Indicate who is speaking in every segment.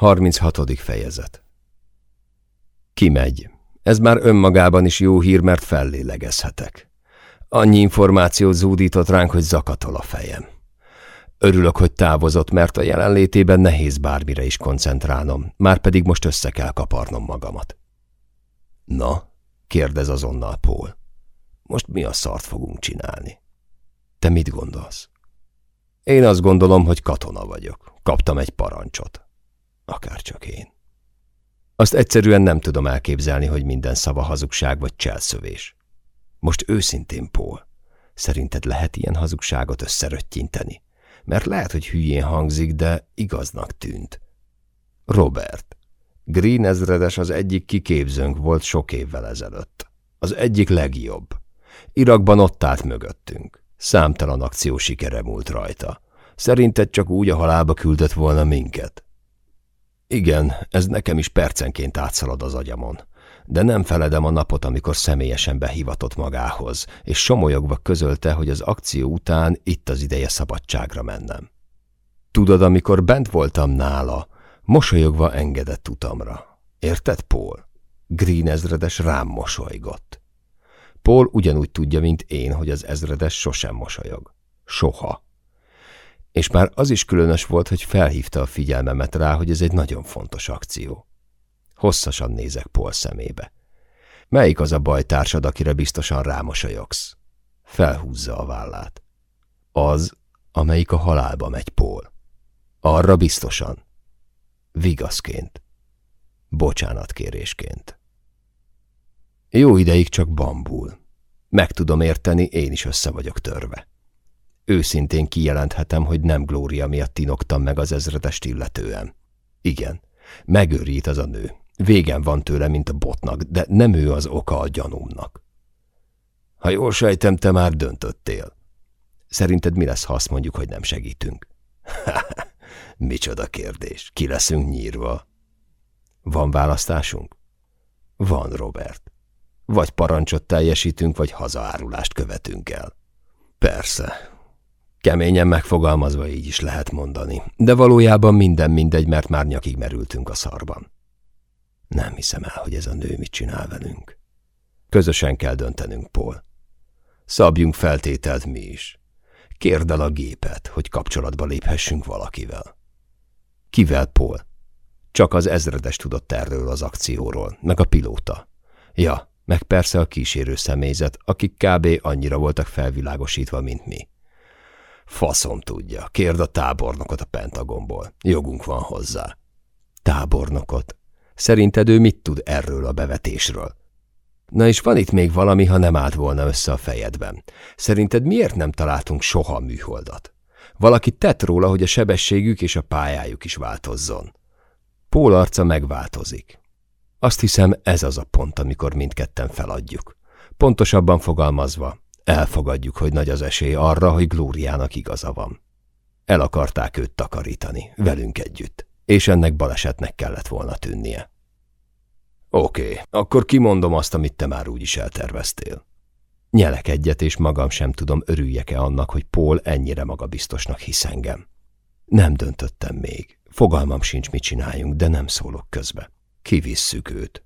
Speaker 1: 36. fejezet Kimegy. Ez már önmagában is jó hír, mert fellélegezhetek. Annyi információt zúdított ránk, hogy zakatol a fejem. Örülök, hogy távozott, mert a jelenlétében nehéz bármire is koncentrálnom, már pedig most össze kell kaparnom magamat. Na, kérdez azonnal Paul. Most mi a szart fogunk csinálni? Te mit gondolsz? Én azt gondolom, hogy katona vagyok. Kaptam egy parancsot. Akárcsak én. Azt egyszerűen nem tudom elképzelni, hogy minden szava hazugság vagy cselszövés. Most őszintén, Paul, szerinted lehet ilyen hazugságot összeröttyinteni? Mert lehet, hogy hülyén hangzik, de igaznak tűnt. Robert. Green ezredes az egyik kiképzőnk volt sok évvel ezelőtt. Az egyik legjobb. Irakban ott állt mögöttünk. Számtalan akció sikere múlt rajta. Szerinted csak úgy a halálba küldött volna minket? Igen, ez nekem is percenként átszalad az agyamon. De nem feledem a napot, amikor személyesen behivatott magához, és somolyogva közölte, hogy az akció után itt az ideje szabadságra mennem. Tudod, amikor bent voltam nála, mosolyogva engedett utamra. Érted, Paul? Green ezredes rám mosolygott. Paul ugyanúgy tudja, mint én, hogy az ezredes sosem mosolyog. Soha és már az is különös volt, hogy felhívta a figyelmemet rá, hogy ez egy nagyon fontos akció. Hosszasan nézek Paul szemébe. Melyik az a bajtársad, akire biztosan rámosolyogsz? Felhúzza a vállát. Az, amelyik a halálba megy, Paul. Arra biztosan. Vigaszként. Bocsánatkérésként. Jó ideig csak bambul. Meg tudom érteni, én is össze vagyok törve. Őszintén kijelenthetem, hogy nem Glória miatt tinoktam meg az ezredest illetően. Igen, megőrít az a nő. Végem van tőle, mint a botnak, de nem ő az oka a gyanúmnak. Ha jól sejtem, te már döntöttél. Szerinted mi lesz, ha azt mondjuk, hogy nem segítünk? Micsoda kérdés. Ki leszünk nyírva? Van választásunk? Van, Robert. Vagy parancsot teljesítünk, vagy hazaárulást követünk el. Persze, Keményen megfogalmazva így is lehet mondani, de valójában minden mindegy, mert már nyakig merültünk a szarban. Nem hiszem el, hogy ez a nő mit csinál velünk. Közösen kell döntenünk, Paul. Szabjunk feltételt mi is. Kérd el a gépet, hogy kapcsolatba léphessünk valakivel. Kivel, Paul? Csak az ezredes tudott erről az akcióról, meg a pilóta. Ja, meg persze a kísérő személyzet, akik kb. annyira voltak felvilágosítva, mint mi. Faszom tudja, kérd a tábornokot a Pentagonból. Jogunk van hozzá. Tábornokot? Szerinted ő mit tud erről a bevetésről? Na és van itt még valami, ha nem állt volna össze a fejedben. Szerinted miért nem találtunk soha műholdat? Valaki tett róla, hogy a sebességük és a pályájuk is változzon. Pól arca megváltozik. Azt hiszem, ez az a pont, amikor mindketten feladjuk. Pontosabban fogalmazva, Elfogadjuk, hogy nagy az esély arra, hogy Glóriának igaza van. El akarták őt takarítani, velünk együtt, és ennek balesetnek kellett volna tűnnie. Oké, akkor kimondom azt, amit te már úgy is elterveztél. Nyelek egyet, és magam sem tudom, örüljek-e annak, hogy Paul ennyire magabiztosnak hisz engem. Nem döntöttem még. Fogalmam sincs, mit csináljunk, de nem szólok közbe. Kivisszük őt.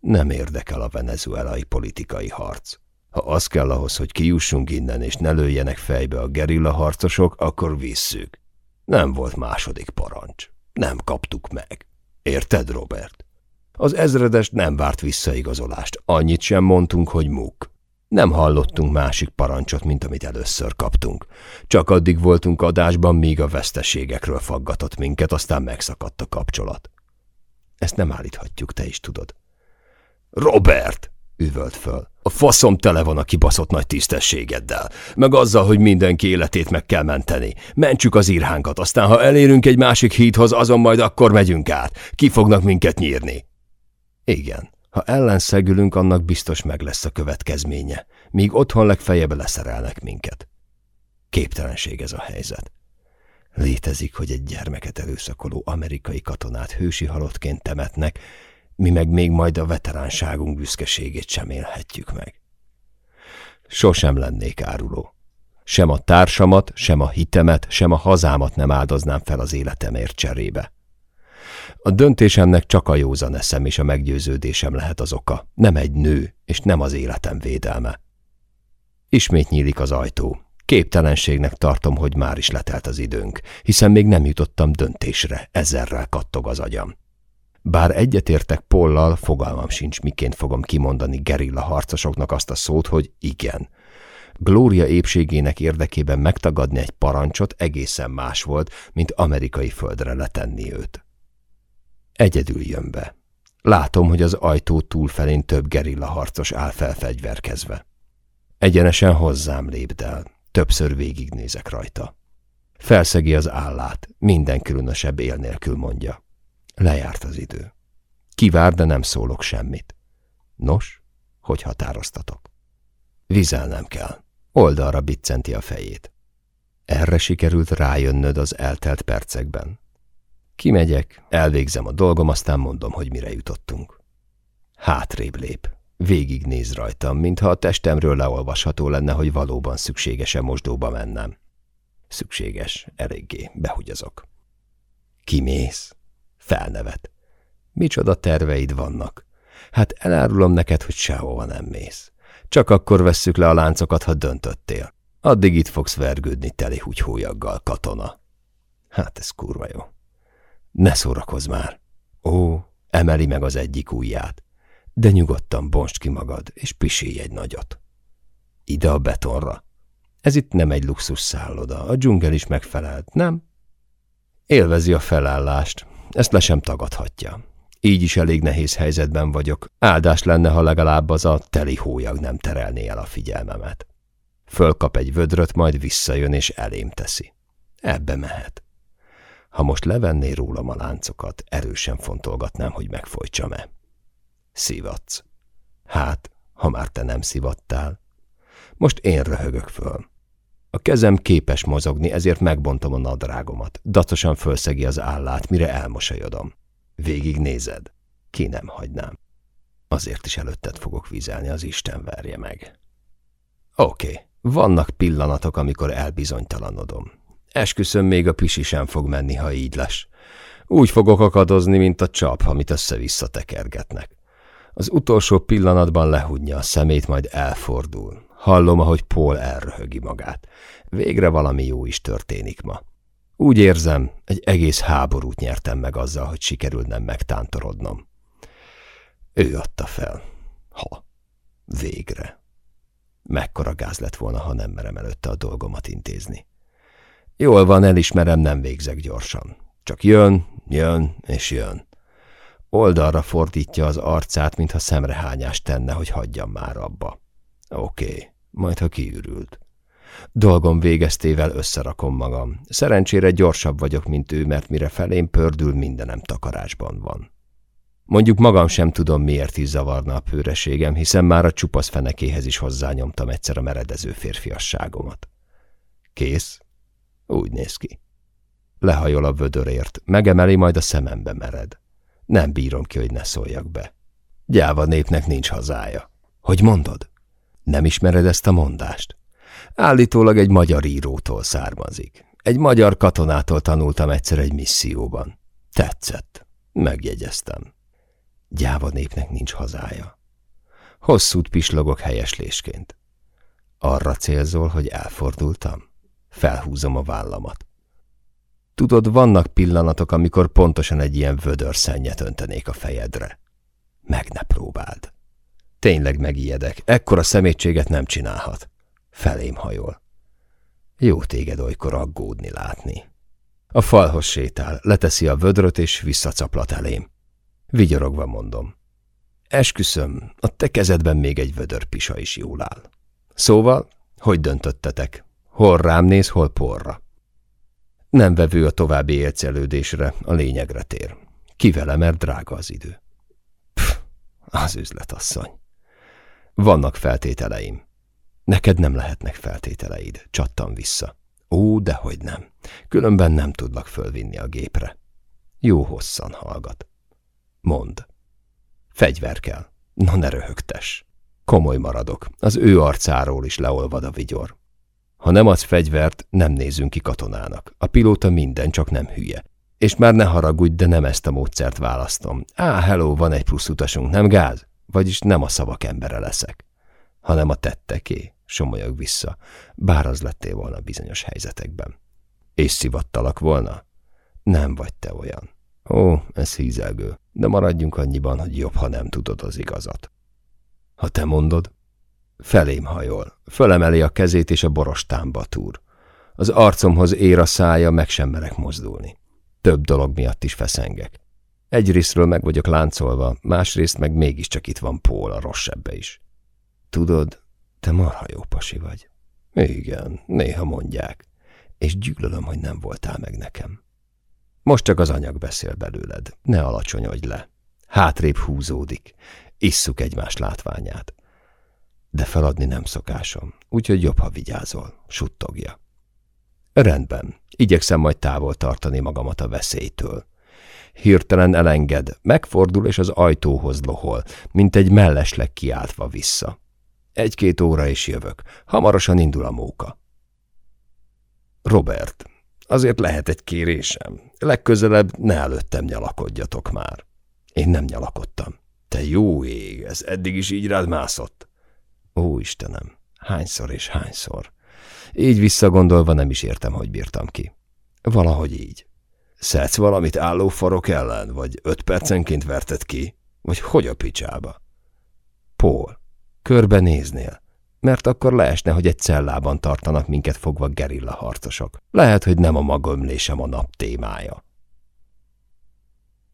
Speaker 1: Nem érdekel a venezuelai politikai harc. Ha az kell ahhoz, hogy kijussunk innen, és ne lőjenek fejbe a gerilla harcosok, akkor visszük. Nem volt második parancs. Nem kaptuk meg. Érted, Robert? Az ezredes nem várt visszaigazolást. Annyit sem mondtunk, hogy muk. Nem hallottunk másik parancsot, mint amit először kaptunk. Csak addig voltunk adásban, míg a veszteségekről faggatott minket, aztán megszakadt a kapcsolat. Ezt nem állíthatjuk, te is tudod. Robert! Üvölt föl. A faszom tele van a kibaszott nagy tisztességeddel, meg azzal, hogy mindenki életét meg kell menteni. Mentsük az írhánkat, aztán ha elérünk egy másik hídhoz, azon majd akkor megyünk át. Ki fognak minket nyírni? Igen, ha ellenszegülünk, annak biztos meg lesz a következménye, míg otthon legfeljebb leszerelnek minket. Képtelenség ez a helyzet. Létezik, hogy egy gyermeket erőszakoló amerikai katonát hősi halottként temetnek, mi meg még majd a veteránságunk büszkeségét sem élhetjük meg. Sosem lennék áruló. Sem a társamat, sem a hitemet, sem a hazámat nem áldoznám fel az életemért cserébe. A döntésemnek csak a józan eszem és a meggyőződésem lehet az oka, nem egy nő, és nem az életem védelme. Ismét nyílik az ajtó. Képtelenségnek tartom, hogy már is letelt az időnk, hiszen még nem jutottam döntésre, ezerrel kattog az agyam. Bár egyetértek Pollal, fogalmam sincs, miként fogom kimondani gerilla harcosoknak azt a szót, hogy igen. Glória épségének érdekében megtagadni egy parancsot egészen más volt, mint amerikai földre letenni őt. Egyedül jön be. Látom, hogy az ajtó túlfelén több gerilla harcos áll felfegyverkezve. Egyenesen hozzám lépdel, többször végignézek rajta. Felszegi az állát, minden különösebb él nélkül mondja. Lejárt az idő. Kivár, de nem szólok semmit. Nos, hogy határoztatok? Vizelnem kell. Oldalra biccenti a fejét. Erre sikerült rájönnöd az eltelt percekben. Kimegyek, elvégzem a dolgom, aztán mondom, hogy mire jutottunk. Hátrébb lép. Végignéz rajtam, mintha a testemről leolvasható lenne, hogy valóban szükséges-e mosdóba mennem. Szükséges, eléggé, behugyazok. Kimész? Felnevet. Micsoda terveid vannak? Hát elárulom neked, hogy sehova nem mész. Csak akkor vesszük le a láncokat, ha döntöttél. Addig itt fogsz vergődni teli húgyhólyaggal, katona. Hát ez kurva jó. Ne szórakozz már. Ó, emeli meg az egyik ujját. De nyugodtan bonst ki magad, és pisélj egy nagyot. Ide a betonra. Ez itt nem egy luxus szálloda, a dzsungel is megfelelt, nem? Élvezi a felállást, ezt le sem tagadhatja. Így is elég nehéz helyzetben vagyok. Áldás lenne, ha legalább az a teli hólyag nem terelné el a figyelmemet. Fölkap egy vödröt, majd visszajön és elém teszi. Ebbe mehet. Ha most levenné rólam a láncokat, erősen fontolgatnám, hogy megfojtsam-e. Szivatsz. Hát, ha már te nem szivattál. Most én röhögök föl. A kezem képes mozogni, ezért megbontom a nadrágomat. Dacosan fölszegi az állát, mire elmosolyodom. Végig nézed. Ki nem hagynám. Azért is előtted fogok vizelni, az Isten verje meg. Oké, okay. vannak pillanatok, amikor elbizonytalanodom. Esküszöm, még a pisi sem fog menni, ha így lesz. Úgy fogok akadozni, mint a csap, amit össze-vissza tekergetnek. Az utolsó pillanatban lehúgyja a szemét, majd elfordul. Hallom, ahogy Paul elröhögi magát. Végre valami jó is történik ma. Úgy érzem, egy egész háborút nyertem meg azzal, hogy sikerült nem megtántorodnom. Ő adta fel. Ha. Végre. Mekkora gáz lett volna, ha nem merem előtte a dolgomat intézni. Jól van, elismerem, nem végzek gyorsan. Csak jön, jön és jön. Oldalra fordítja az arcát, mintha szemrehányást tenne, hogy hagyjam már abba. Oké, majd ha kiürült. Dolgom végeztével összerakom magam. Szerencsére gyorsabb vagyok, mint ő, mert mire felém pördül, mindenem takarásban van. Mondjuk magam sem tudom, miért is zavarna a pőreségem, hiszen már a csupasz fenekéhez is hozzányomtam egyszer a meredező férfiasságomat. Kész? Úgy néz ki. Lehajol a vödörért, megemeli, majd a szemembe mered. Nem bírom ki, hogy ne szóljak be. Gyáva népnek nincs hazája. Hogy mondod? Nem ismered ezt a mondást? Állítólag egy magyar írótól származik. Egy magyar katonától tanultam egyszer egy misszióban. Tetszett. Megjegyeztem. Gyáva népnek nincs hazája. Hosszút pislogok helyeslésként. Arra célzol, hogy elfordultam? Felhúzom a vállamat. Tudod, vannak pillanatok, amikor pontosan egy ilyen vödör szennyet öntenék a fejedre. Meg ne próbáld. Tényleg megijedek, ekkora szemétséget nem csinálhat. Felém hajol. Jó téged olykor aggódni látni. A falhoz sétál, leteszi a vödröt és visszacaplat elém. Vigyorogva mondom. Esküszöm, a te kezedben még egy vödörpisa is jól áll. Szóval, hogy döntöttetek? Hol rám néz, hol porra? Nem vevő a további élcelődésre, a lényegre tér. Kivele, mert drága az idő. Pff, az üzletasszony. Vannak feltételeim. Neked nem lehetnek feltételeid, csattam vissza. Ó, dehogy nem. Különben nem tudlak fölvinni a gépre. Jó hosszan hallgat. Mond. Fegyver kell. Na ne röhögtes. Komoly maradok. Az ő arcáról is leolvad a vigyor. Ha nem adsz fegyvert, nem nézünk ki katonának. A pilóta minden, csak nem hülye. És már ne haragudj, de nem ezt a módszert választom. Á, hello, van egy plusz utasunk, nem gáz? Vagyis nem a szavak embere leszek, hanem a tetteké, somolyog vissza, bár az lettél volna bizonyos helyzetekben. És szivattalak volna? Nem vagy te olyan. Ó, ez hízelgő, de maradjunk annyiban, hogy jobb, ha nem tudod az igazat. Ha te mondod, felém hajol, fölemeli a kezét és a borostámba túr. Az arcomhoz ér a szája, meg sem merek mozdulni. Több dolog miatt is feszengek. Egyrésztről meg vagyok láncolva, másrészt meg mégiscsak itt van Pól a rossebbe is. Tudod, te marha jó pasi vagy. Igen, néha mondják. És gyűlölöm, hogy nem voltál meg nekem. Most csak az anyag beszél belőled. Ne alacsonyodj le. Hátrébb húzódik. Isszuk egymás látványát. De feladni nem szokásom, úgyhogy jobb, ha vigyázol. Suttogja. Rendben. Igyekszem majd távol tartani magamat a veszélytől. Hirtelen elenged, megfordul és az ajtóhoz lohol, mint egy mellesleg kiáltva vissza. Egy-két óra is jövök. Hamarosan indul a móka. Robert, azért lehet egy kérésem. Legközelebb ne előttem nyalakodjatok már. Én nem nyalakodtam. Te jó ég, ez eddig is így rád mászott. Ó, Istenem, hányszor és hányszor. Így visszagondolva nem is értem, hogy bírtam ki. Valahogy így. Szedsz valamit álló farok ellen, vagy öt percenként verted ki? Vagy hogy a picsába? Paul, körbenéznél, mert akkor leesne, hogy egy cellában tartanak minket fogva gerilla harcosok. Lehet, hogy nem a magömlésem a nap témája.